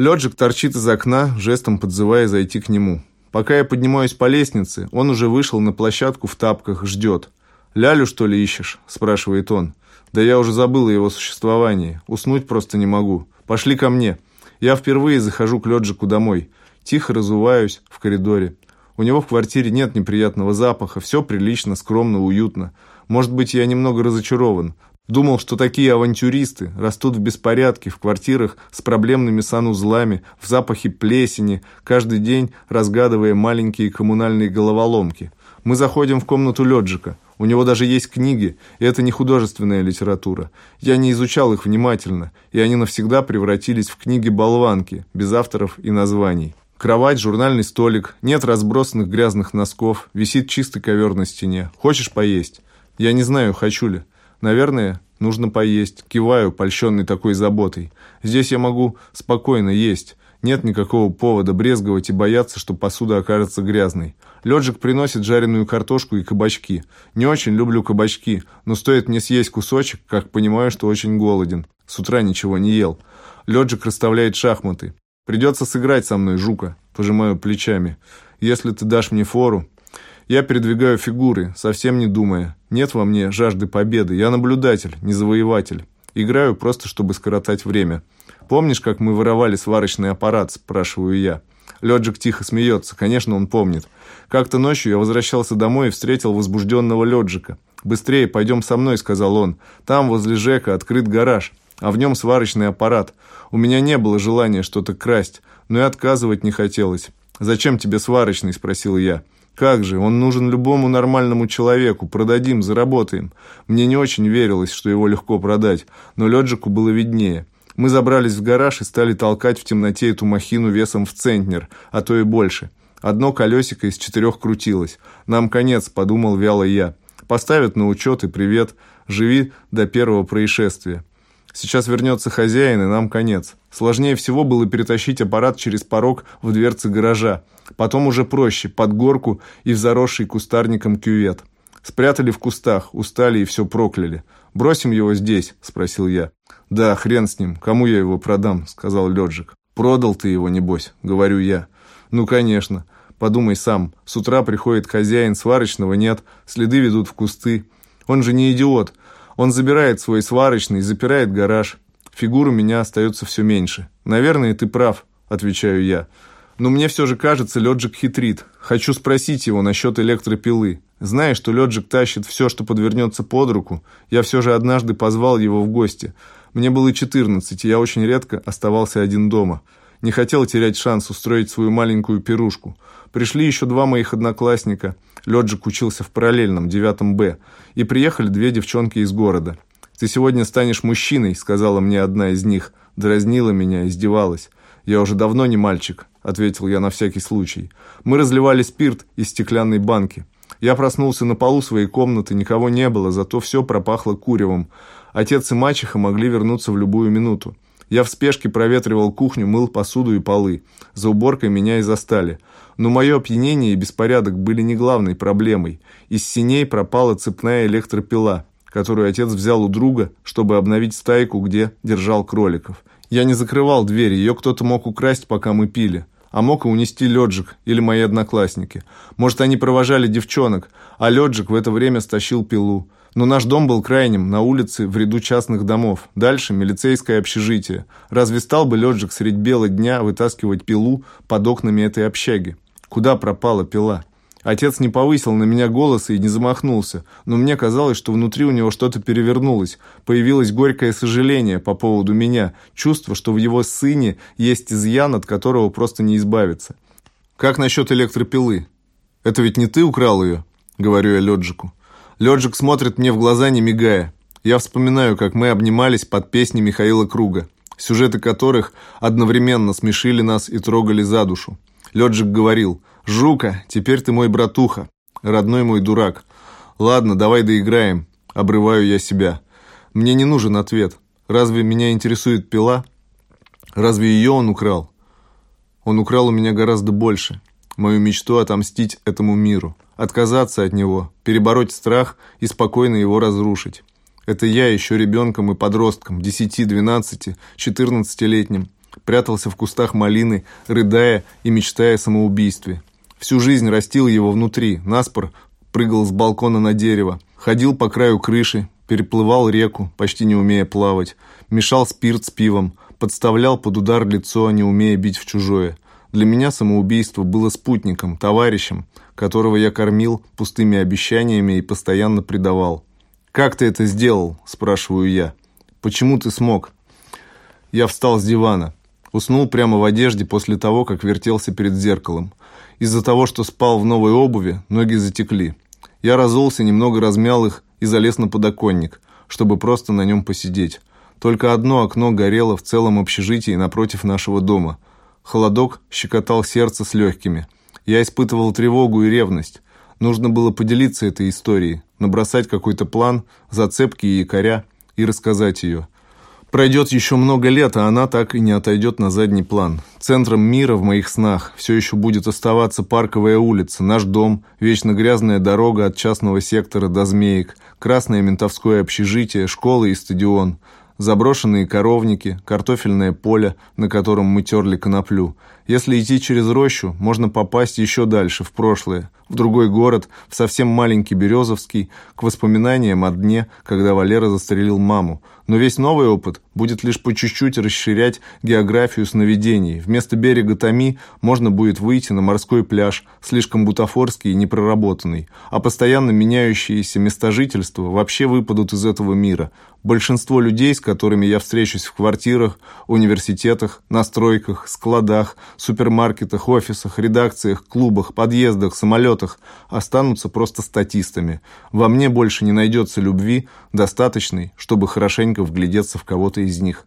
Леджик торчит из окна, жестом подзывая зайти к нему. Пока я поднимаюсь по лестнице, он уже вышел на площадку в тапках, ждет. «Лялю, что ли, ищешь?» – спрашивает он. «Да я уже забыл о его существовании. Уснуть просто не могу. Пошли ко мне». Я впервые захожу к Леджику домой. Тихо разуваюсь в коридоре. У него в квартире нет неприятного запаха, все прилично, скромно, уютно. Может быть, я немного разочарован. Думал, что такие авантюристы растут в беспорядке, в квартирах с проблемными санузлами, в запахе плесени, каждый день разгадывая маленькие коммунальные головоломки. Мы заходим в комнату Леджика. У него даже есть книги, и это не художественная литература. Я не изучал их внимательно, и они навсегда превратились в книги-болванки, без авторов и названий. Кровать, журнальный столик, нет разбросанных грязных носков, висит чистый ковер на стене. Хочешь поесть? Я не знаю, хочу ли. Наверное, нужно поесть. Киваю, польщенный такой заботой. Здесь я могу спокойно есть. Нет никакого повода брезговать и бояться, что посуда окажется грязной. Леджик приносит жареную картошку и кабачки. Не очень люблю кабачки, но стоит мне съесть кусочек, как понимаю, что очень голоден. С утра ничего не ел. Леджик расставляет шахматы. Придется сыграть со мной, жука. Пожимаю плечами. Если ты дашь мне фору... Я передвигаю фигуры, совсем не думая. Нет во мне жажды победы. Я наблюдатель, не завоеватель. Играю просто, чтобы скоротать время. Помнишь, как мы воровали сварочный аппарат?» – спрашиваю я. Леджик тихо смеется. Конечно, он помнит. Как-то ночью я возвращался домой и встретил возбужденного Леджика. «Быстрее, пойдем со мной», – сказал он. «Там, возле Жека, открыт гараж, а в нем сварочный аппарат. У меня не было желания что-то красть, но и отказывать не хотелось. «Зачем тебе сварочный?» – спросил я. «Как же, он нужен любому нормальному человеку. Продадим, заработаем». Мне не очень верилось, что его легко продать, но Леджику было виднее. Мы забрались в гараж и стали толкать в темноте эту махину весом в центнер, а то и больше. Одно колесико из четырех крутилось. Нам конец, подумал вяло я. Поставят на учет и привет. Живи до первого происшествия. Сейчас вернется хозяин, и нам конец. Сложнее всего было перетащить аппарат через порог в дверцы гаража. Потом уже проще, под горку и в заросший кустарником кювет. Спрятали в кустах, устали и все прокляли. «Бросим его здесь?» – спросил я. «Да, хрен с ним. Кому я его продам?» – сказал Леджик. «Продал ты его, небось», – говорю я. «Ну, конечно. Подумай сам. С утра приходит хозяин, сварочного нет, следы ведут в кусты. Он же не идиот. Он забирает свой сварочный, запирает гараж. Фигур у меня остается все меньше. Наверное, ты прав», – отвечаю я. Но мне все же кажется, Леджик хитрит. Хочу спросить его насчет электропилы. Зная, что Леджик тащит все, что подвернется под руку, я все же однажды позвал его в гости. Мне было 14, и я очень редко оставался один дома. Не хотел терять шанс устроить свою маленькую пирушку. Пришли еще два моих одноклассника. Леджик учился в параллельном, девятом Б. И приехали две девчонки из города. «Ты сегодня станешь мужчиной», — сказала мне одна из них. Дразнила меня, издевалась. «Я уже давно не мальчик», — ответил я на всякий случай. «Мы разливали спирт из стеклянной банки. Я проснулся на полу своей комнаты, никого не было, зато все пропахло куревом. Отец и мачеха могли вернуться в любую минуту. Я в спешке проветривал кухню, мыл посуду и полы. За уборкой меня и застали. Но мое опьянение и беспорядок были не главной проблемой. Из синей пропала цепная электропила, которую отец взял у друга, чтобы обновить стайку, где держал кроликов. Я не закрывал дверь, ее кто-то мог украсть, пока мы пили. А мог и унести Леджик или мои одноклассники. Может, они провожали девчонок, а Леджик в это время стащил пилу. Но наш дом был крайним, на улице, в ряду частных домов. Дальше милицейское общежитие. Разве стал бы Леджик средь бела дня вытаскивать пилу под окнами этой общаги? Куда пропала пила? Отец не повысил на меня голос и не замахнулся, но мне казалось, что внутри у него что-то перевернулось. Появилось горькое сожаление по поводу меня, чувство, что в его сыне есть изъян, от которого просто не избавиться. «Как насчет электропилы? Это ведь не ты украл ее?» — говорю я Леджику. Леджик смотрит мне в глаза, не мигая. Я вспоминаю, как мы обнимались под песни Михаила Круга, сюжеты которых одновременно смешили нас и трогали за душу. Леджик говорил – «Жука, теперь ты мой братуха, родной мой дурак. Ладно, давай доиграем». Обрываю я себя. Мне не нужен ответ. Разве меня интересует пила? Разве ее он украл? Он украл у меня гораздо больше. Мою мечту отомстить этому миру. Отказаться от него, перебороть страх и спокойно его разрушить. Это я еще ребенком и подростком, 10, 12, 14-летним. Прятался в кустах малины, рыдая и мечтая о самоубийстве. Всю жизнь растил его внутри, наспор прыгал с балкона на дерево, ходил по краю крыши, переплывал реку, почти не умея плавать, мешал спирт с пивом, подставлял под удар лицо, не умея бить в чужое. Для меня самоубийство было спутником, товарищем, которого я кормил пустыми обещаниями и постоянно предавал. «Как ты это сделал?» – спрашиваю я. «Почему ты смог?» Я встал с дивана. Уснул прямо в одежде после того, как вертелся перед зеркалом. Из-за того, что спал в новой обуви, ноги затекли. Я разулся, немного размял их и залез на подоконник, чтобы просто на нем посидеть. Только одно окно горело в целом общежитии напротив нашего дома. Холодок щекотал сердце с легкими. Я испытывал тревогу и ревность. Нужно было поделиться этой историей, набросать какой-то план, зацепки и якоря и рассказать ее. Пройдет еще много лет, а она так и не отойдет на задний план. Центром мира в моих снах все еще будет оставаться парковая улица, наш дом, вечно грязная дорога от частного сектора до змеек, красное ментовское общежитие, школа и стадион – заброшенные коровники, картофельное поле, на котором мы терли коноплю. Если идти через рощу, можно попасть еще дальше, в прошлое, в другой город, в совсем маленький Березовский, к воспоминаниям о дне, когда Валера застрелил маму. Но весь новый опыт будет лишь по чуть-чуть расширять географию сновидений. Вместо берега Томи можно будет выйти на морской пляж, слишком бутафорский и непроработанный. А постоянно меняющиеся места жительства вообще выпадут из этого мира. Большинство людей, с которыми я встречусь в квартирах, университетах, на стройках, складах, супермаркетах, офисах, редакциях, клубах, подъездах, самолетах, останутся просто статистами. Во мне больше не найдется любви, достаточной, чтобы хорошенько вглядеться в кого-то из них.